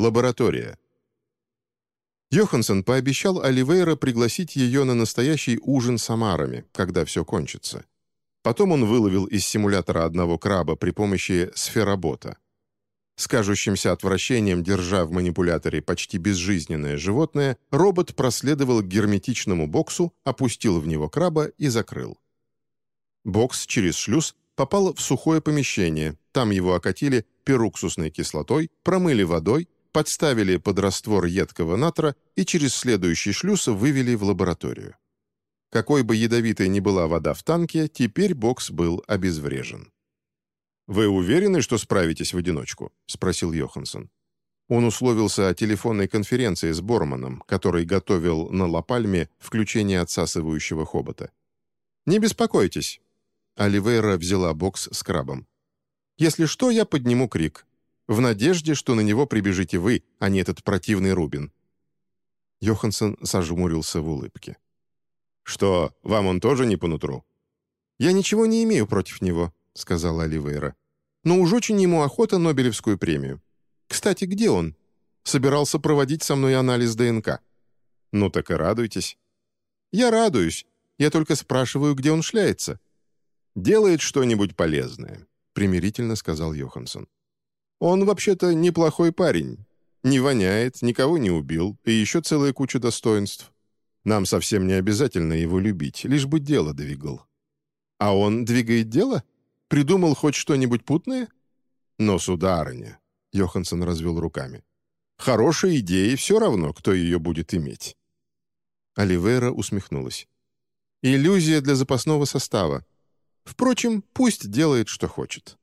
Лаборатория. Йоханссон пообещал Оливейра пригласить ее на настоящий ужин с омарами, когда все кончится. Потом он выловил из симулятора одного краба при помощи сферобота. С кажущимся отвращением, держа в манипуляторе почти безжизненное животное, робот проследовал к герметичному боксу, опустил в него краба и закрыл. Бокс через шлюз попал в сухое помещение, там его окатили перуксусной кислотой, промыли водой, подставили под раствор едкого натра и через следующий шлюз вывели в лабораторию. Какой бы ядовитой ни была вода в танке, теперь бокс был обезврежен. «Вы уверены, что справитесь в одиночку?» — спросил Йоханссон. Он условился о телефонной конференции с Борманом, который готовил на Лапальме включение отсасывающего хобота. «Не беспокойтесь». Оливейра взяла бокс с крабом. «Если что, я подниму крик. В надежде, что на него прибежите вы, а не этот противный Рубин». Йоханссон сожмурился в улыбке. «Что, вам он тоже не по нутру?» «Я ничего не имею против него», — сказала Оливейра. «Но уж очень ему охота Нобелевскую премию. Кстати, где он? Собирался проводить со мной анализ ДНК». «Ну так и радуйтесь». «Я радуюсь. Я только спрашиваю, где он шляется». «Делает что-нибудь полезное», — примирительно сказал Йоханссон. «Он вообще-то неплохой парень. Не воняет, никого не убил, и еще целая куча достоинств. Нам совсем не обязательно его любить, лишь бы дело двигал». «А он двигает дело? Придумал хоть что-нибудь путное?» «Но, сударыня», — Йоханссон развел руками, «хорошая идея, все равно, кто ее будет иметь». Оливера усмехнулась. «Иллюзия для запасного состава. Впрочем, пусть делает, что хочет».